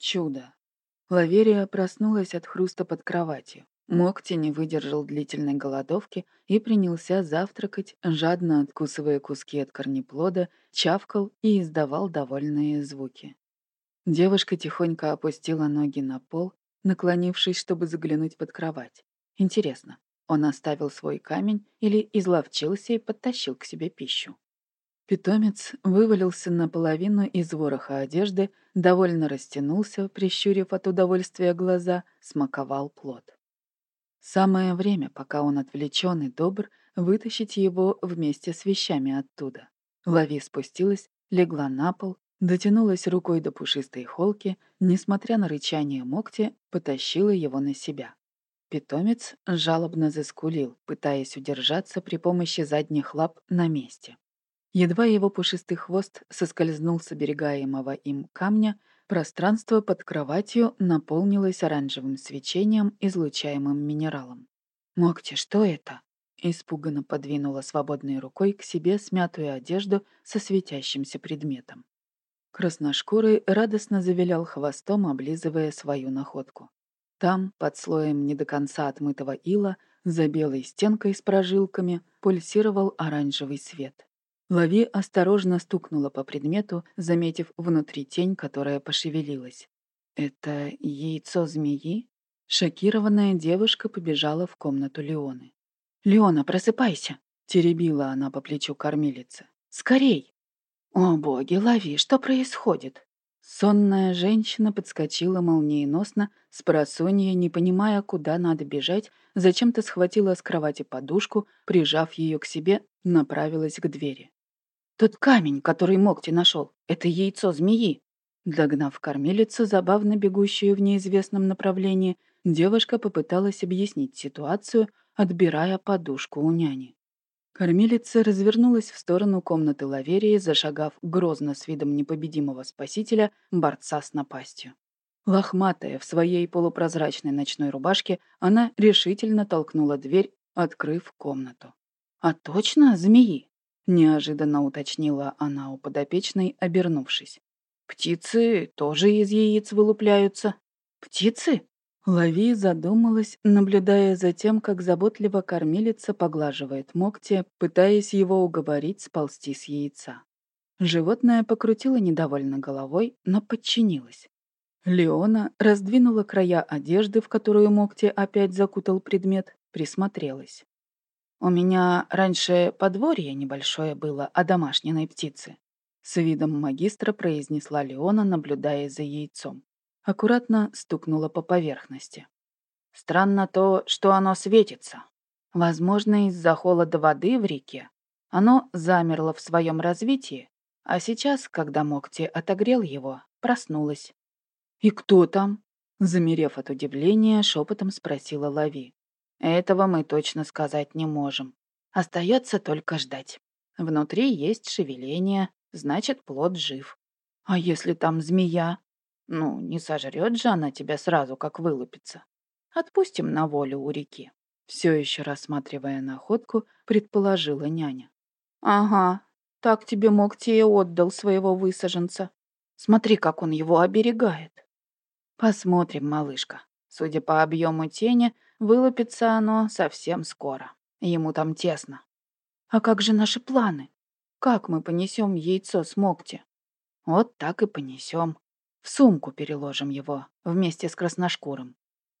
Чудо. Лаверия проснулась от хруста под кроватью. Мокти не выдержал длительной голодовки и принялся завтракать, жадно откусывая куски от корнеплода, чавкал и издавал довольные звуки. Девушка тихонько опустила ноги на пол, наклонившись, чтобы заглянуть под кровать. Интересно, он оставил свой камень или изловчился и подтащил к себе пищу? Питомец вывалился наполовину из вороха одежды, довольно растянулся, прищурив от удовольствия глаза, смаковал плод. Самое время, пока он отвлечен и добр, вытащить его вместе с вещами оттуда. Лави спустилась, легла на пол, дотянулась рукой до пушистой холки, несмотря на рычание мокти, потащила его на себя. Питомец жалобно заскулил, пытаясь удержаться при помощи задних лап на месте. Едва его пушистый хвост соскользнул с оберегаемого им камня, пространство под кроватью наполнилось оранжевым свечением, излучаемым минералом. «Мокти, что это?» Испуганно подвинула свободной рукой к себе смятую одежду со светящимся предметом. Красношкурый радостно завилял хвостом, облизывая свою находку. Там, под слоем не до конца отмытого ила, за белой стенкой с прожилками, пульсировал оранжевый свет. Лави осторожно стукнула по предмету, заметив внутри тень, которая пошевелилась. «Это яйцо змеи?» Шокированная девушка побежала в комнату Леоны. «Леона, просыпайся!» — теребила она по плечу кормилицы. «Скорей!» «О, боги, лови, что происходит?» Сонная женщина подскочила молниеносно, с просонья, не понимая, куда надо бежать, зачем-то схватила с кровати подушку, прижав ее к себе, направилась к двери. Тот камень, который Мокти нашел, это яйцо змеи. Догнав кормилицу, забавно бегущую в неизвестном направлении, девушка попыталась объяснить ситуацию, отбирая подушку у няни. Кормилица развернулась в сторону комнаты Лаверии, зашагав грозно с видом непобедимого спасителя, борца с напастью. Лохматая в своей полупрозрачной ночной рубашке, она решительно толкнула дверь, открыв комнату. «А точно змеи?» Неожиданно уточнила она у подопечной, обернувшись. Птицы тоже из яиц вылупляются. Птицы? Лави задумалась, наблюдая за тем, как заботливо кормилица поглаживает Мокти, пытаясь его уговорить сползти с яйца. Животное покрутило недовольно головой, но подчинилось. Леона раздвинула края одежды, в которую Мокти опять закутал предмет, присмотрелась. У меня раньше подворье небольшое было о домашней птице. С видом магистра произнесла Леона, наблюдая за яйцом. Аккуратно стукнула по поверхности. Странно то, что оно светится. Возможно, из-за холода воды в реке. Оно замерло в своем развитии, а сейчас, когда Мокти отогрел его, проснулось. «И кто там?» Замерев от удивления, шепотом спросила Лави. Этого мы точно сказать не можем. Остается только ждать. Внутри есть шевеление, значит, плод жив. А если там змея? Ну, не сожрет же она тебя сразу, как вылупится. Отпустим на волю у реки. Все еще рассматривая находку, предположила няня. Ага, так тебе Моктия отдал своего высаженца. Смотри, как он его оберегает. Посмотрим, малышка. Судя по объему тени, Вылупится оно совсем скоро. Ему там тесно. А как же наши планы? Как мы понесем яйцо с Мокти? Вот так и понесем. В сумку переложим его вместе с красношкурым.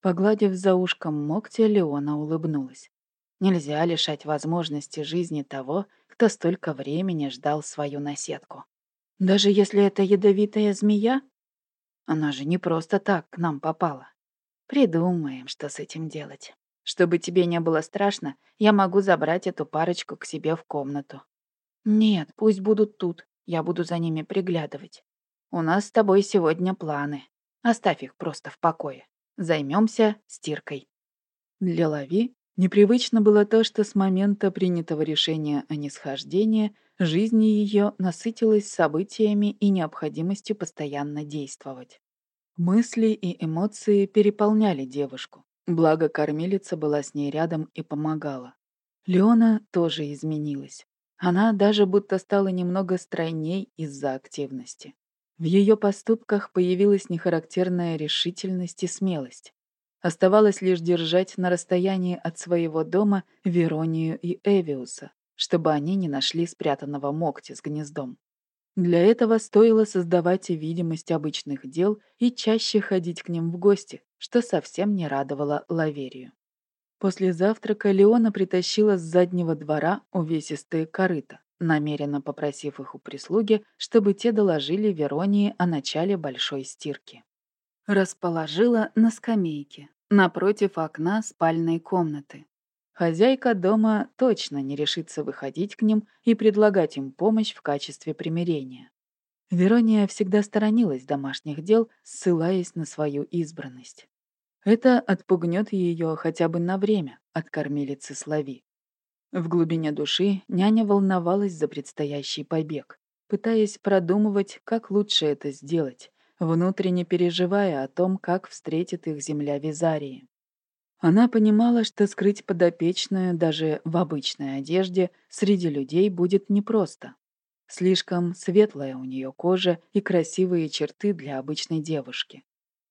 Погладив за ушком Мокти, Леона улыбнулась. Нельзя лишать возможности жизни того, кто столько времени ждал свою наседку. Даже если это ядовитая змея, она же не просто так к нам попала. Придумаем, что с этим делать. Чтобы тебе не было страшно, я могу забрать эту парочку к себе в комнату. Нет, пусть будут тут. Я буду за ними приглядывать. У нас с тобой сегодня планы. Оставь их просто в покое. Займемся стиркой. Для Лави непривычно было то, что с момента принятого решения о нисхождении жизнь ее насытилась событиями и необходимостью постоянно действовать. Мысли и эмоции переполняли девушку. Благо, кормилица была с ней рядом и помогала. Леона тоже изменилась. Она даже будто стала немного стройней из-за активности. В ее поступках появилась нехарактерная решительность и смелость. Оставалось лишь держать на расстоянии от своего дома Веронию и Эвиуса, чтобы они не нашли спрятанного Мокти с гнездом. Для этого стоило создавать видимость обычных дел и чаще ходить к ним в гости, что совсем не радовало Лаверию. После завтрака Леона притащила с заднего двора увесистые корыта, намеренно попросив их у прислуги, чтобы те доложили Веронии о начале большой стирки. Расположила на скамейке, напротив окна спальной комнаты, Хозяйка дома точно не решится выходить к ним и предлагать им помощь в качестве примирения. Верония всегда сторонилась домашних дел, ссылаясь на свою избранность. Это отпугнет ее хотя бы на время от кормилицы Слави. В глубине души няня волновалась за предстоящий побег, пытаясь продумывать, как лучше это сделать, внутренне переживая о том, как встретит их земля Визарии. Она понимала, что скрыть подопечную даже в обычной одежде среди людей будет непросто. Слишком светлая у нее кожа и красивые черты для обычной девушки.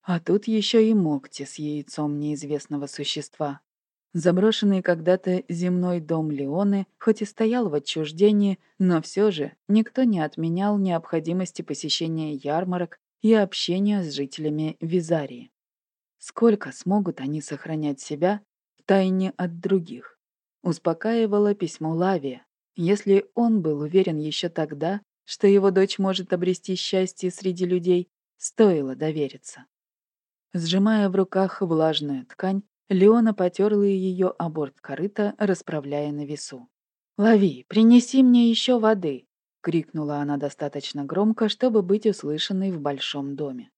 А тут еще и Мокти с яйцом неизвестного существа. Заброшенный когда-то земной дом Леоны хоть и стоял в отчуждении, но все же никто не отменял необходимости посещения ярмарок и общения с жителями Визарии. Сколько смогут они сохранять себя в тайне от других? Успокаивало письмо Лавия. Если он был уверен еще тогда, что его дочь может обрести счастье среди людей, стоило довериться. Сжимая в руках влажную ткань, Леона потерла ее о борт корыта, расправляя на весу. «Лови, принеси мне еще воды!» — крикнула она достаточно громко, чтобы быть услышанной в большом доме.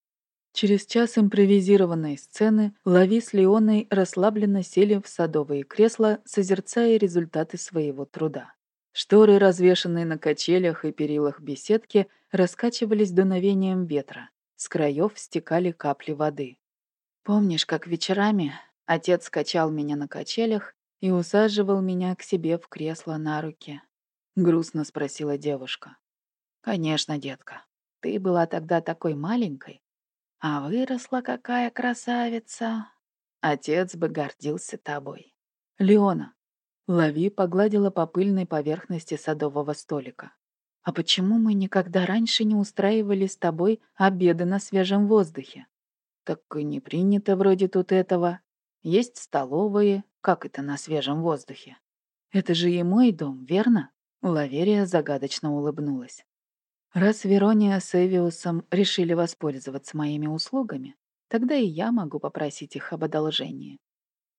Через час импровизированной сцены Лави с Леоной расслабленно сели в садовые кресла, созерцая результаты своего труда. Шторы, развешанные на качелях и перилах беседки, раскачивались дуновением ветра. С краев стекали капли воды. «Помнишь, как вечерами отец качал меня на качелях и усаживал меня к себе в кресло на руки?» — грустно спросила девушка. «Конечно, детка. Ты была тогда такой маленькой, а выросла какая красавица. Отец бы гордился тобой. Леона. Лави погладила по пыльной поверхности садового столика. А почему мы никогда раньше не устраивали с тобой обеды на свежем воздухе? Так и не принято вроде тут этого. Есть столовые, как это на свежем воздухе? Это же и мой дом, верно? Лаверия загадочно улыбнулась. Раз Верония с Эвиусом решили воспользоваться моими услугами, тогда и я могу попросить их об одолжении.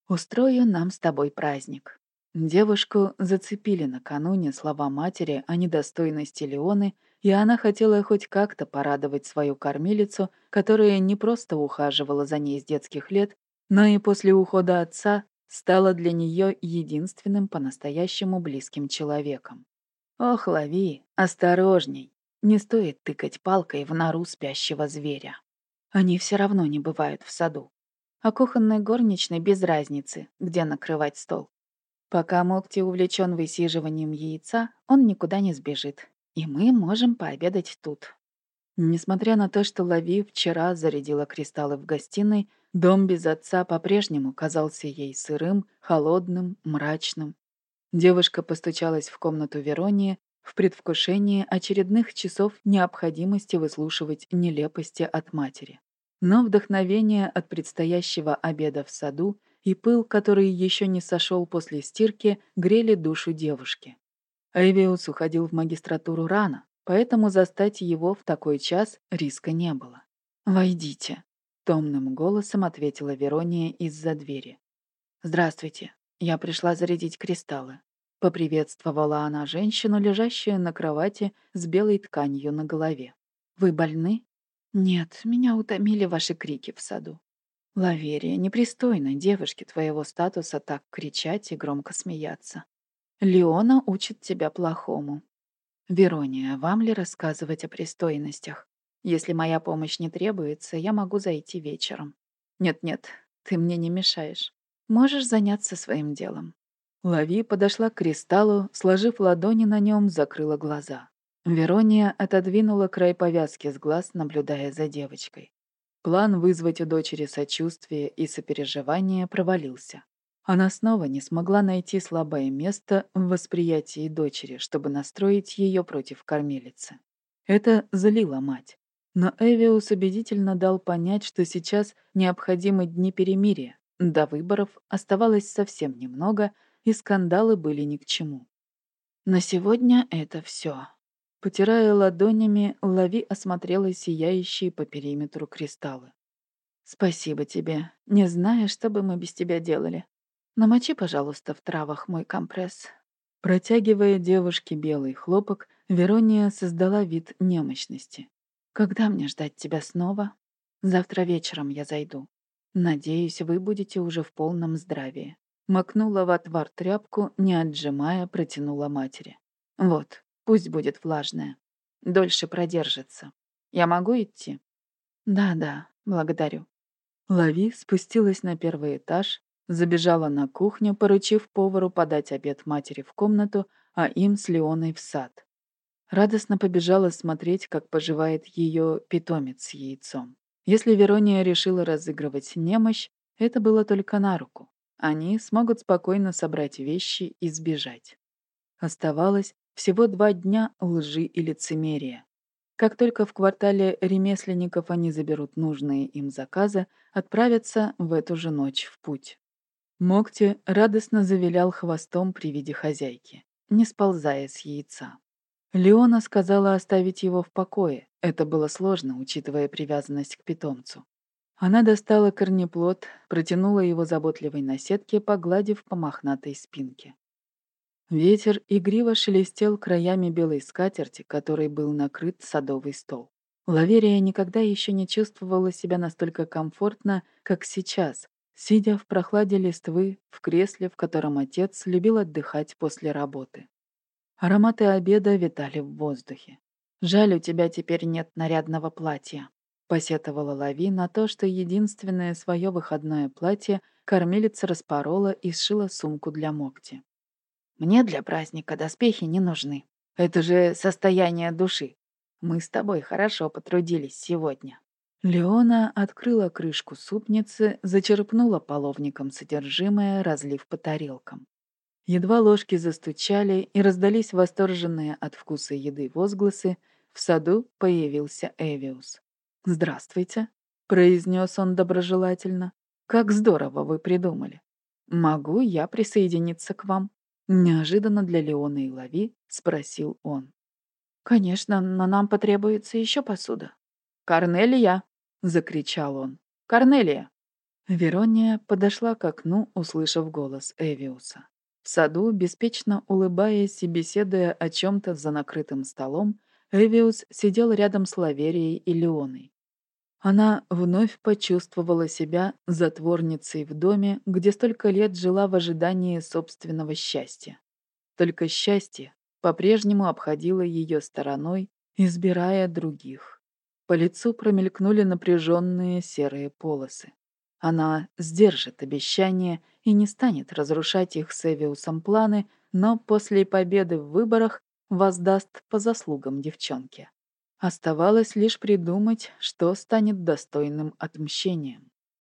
Устрою нам с тобой праздник. Девушку зацепили накануне слова матери о недостойности Леоны, и она хотела хоть как-то порадовать свою кормилицу, которая не просто ухаживала за ней с детских лет, но и после ухода отца стала для нее единственным по-настоящему близким человеком. Ох, лови, осторожней. Не стоит тыкать палкой в нору спящего зверя. Они все равно не бывают в саду. А кухонной горничной без разницы, где накрывать стол. Пока Мокти увлечен высиживанием яйца, он никуда не сбежит. И мы можем пообедать тут. Несмотря на то, что Лави вчера зарядила кристаллы в гостиной, дом без отца по-прежнему казался ей сырым, холодным, мрачным. Девушка постучалась в комнату Веронии, в предвкушении очередных часов необходимости выслушивать нелепости от матери. Но вдохновение от предстоящего обеда в саду и пыл, который еще не сошел после стирки, грели душу девушки. Эвиус уходил в магистратуру рано, поэтому застать его в такой час риска не было. «Войдите», — томным голосом ответила Верония из-за двери. «Здравствуйте. Я пришла зарядить кристаллы. Поприветствовала она женщину, лежащую на кровати с белой тканью на голове. «Вы больны?» «Нет, меня утомили ваши крики в саду». «Лаверия, непристойно девушке твоего статуса так кричать и громко смеяться. Леона учит тебя плохому. Верония, вам ли рассказывать о пристойностях? Если моя помощь не требуется, я могу зайти вечером. Нет-нет, ты мне не мешаешь. Можешь заняться своим делом. Лави подошла к кристаллу, сложив ладони на нем, закрыла глаза. Верония отодвинула край повязки с глаз, наблюдая за девочкой. План вызвать у дочери сочувствие и сопереживание провалился. Она снова не смогла найти слабое место в восприятии дочери, чтобы настроить ее против кормилицы. Это залило мать. Но Эвиус убедительно дал понять, что сейчас необходимы дни перемирия. До выборов оставалось совсем немного, и скандалы были ни к чему. На сегодня это все. Потирая ладонями, Лави осмотрела сияющие по периметру кристаллы. «Спасибо тебе. Не знаю, что бы мы без тебя делали. Намочи, пожалуйста, в травах мой компресс». Протягивая девушке белый хлопок, Верония создала вид немощности. «Когда мне ждать тебя снова? Завтра вечером я зайду. Надеюсь, вы будете уже в полном здравии». Макнула в отвар тряпку, не отжимая, протянула матери. «Вот, пусть будет влажная. Дольше продержится. Я могу идти?» «Да-да, благодарю». Лави спустилась на первый этаж, забежала на кухню, поручив повару подать обед матери в комнату, а им с Леоной в сад. Радостно побежала смотреть, как поживает ее питомец с яйцом. Если Верония решила разыгрывать немощь, это было только на руку. Они смогут спокойно собрать вещи и сбежать. Оставалось всего два дня лжи и лицемерия. Как только в квартале ремесленников они заберут нужные им заказы, отправятся в эту же ночь в путь. Мокти радостно завилял хвостом при виде хозяйки, не сползая с яйца. Леона сказала оставить его в покое. Это было сложно, учитывая привязанность к питомцу. Она достала корнеплод, протянула его заботливой наседке, погладив по мохнатой спинке. Ветер игриво шелестел краями белой скатерти, которой был накрыт садовый стол. Лаверия никогда еще не чувствовала себя настолько комфортно, как сейчас, сидя в прохладе листвы в кресле, в котором отец любил отдыхать после работы. Ароматы обеда витали в воздухе. «Жаль, у тебя теперь нет нарядного платья», Посетовала Лави на то, что единственное свое выходное платье кормилица распорола и сшила сумку для Мокти. «Мне для праздника доспехи не нужны. Это же состояние души. Мы с тобой хорошо потрудились сегодня». Леона открыла крышку супницы, зачерпнула половником содержимое, разлив по тарелкам. Едва ложки застучали и раздались восторженные от вкуса еды возгласы, в саду появился Эвиус. «Здравствуйте», — произнес он доброжелательно. «Как здорово вы придумали. Могу я присоединиться к вам?» Неожиданно для Леона и Лави спросил он. «Конечно, но нам потребуется еще посуда». «Корнелия!» — закричал он. «Корнелия!» Верония подошла к окну, услышав голос Эвиуса. В саду, беспечно улыбаясь и беседуя о чем-то за накрытым столом, Эвиус сидел рядом с Лаверией и Леоной. Она вновь почувствовала себя затворницей в доме, где столько лет жила в ожидании собственного счастья. Только счастье по-прежнему обходило ее стороной, избирая других. По лицу промелькнули напряженные серые полосы. Она сдержит обещания и не станет разрушать их с Эвиусом планы, но после победы в выборах воздаст по заслугам девчонки. Оставалось лишь придумать, что станет достойным отмщением.